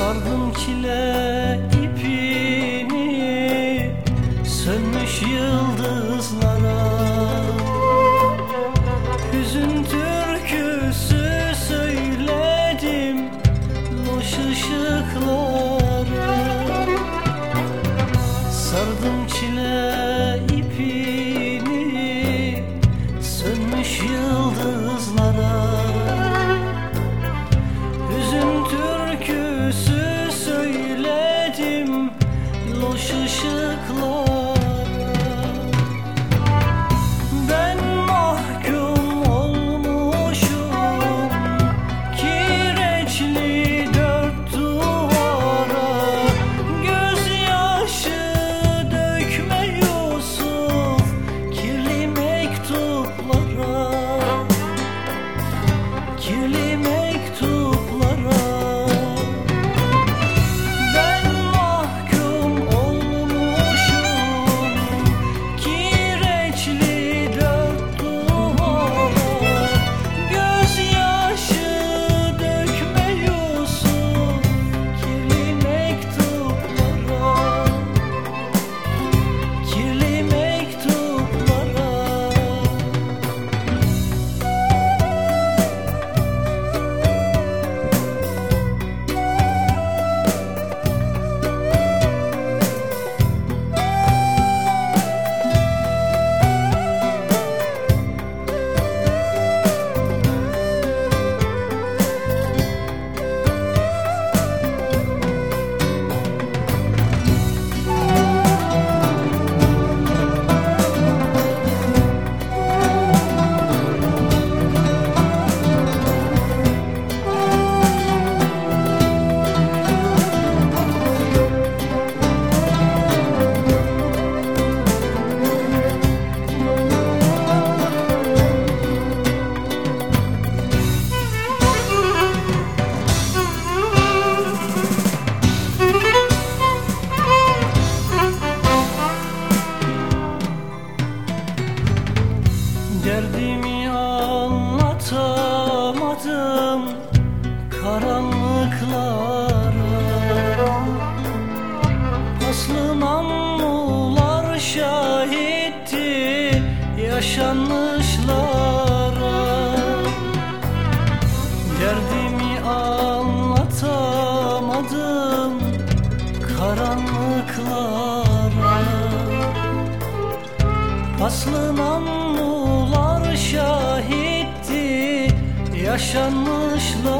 Sardım çile ipini Sönmüş yıldızlara. Hüzün türküsü söyledim Loş ışıklara Sardım çile yaşanmışlara Derdimi anlatamadım karanlıklara. Aslı namlular şahitti yaşanmışlar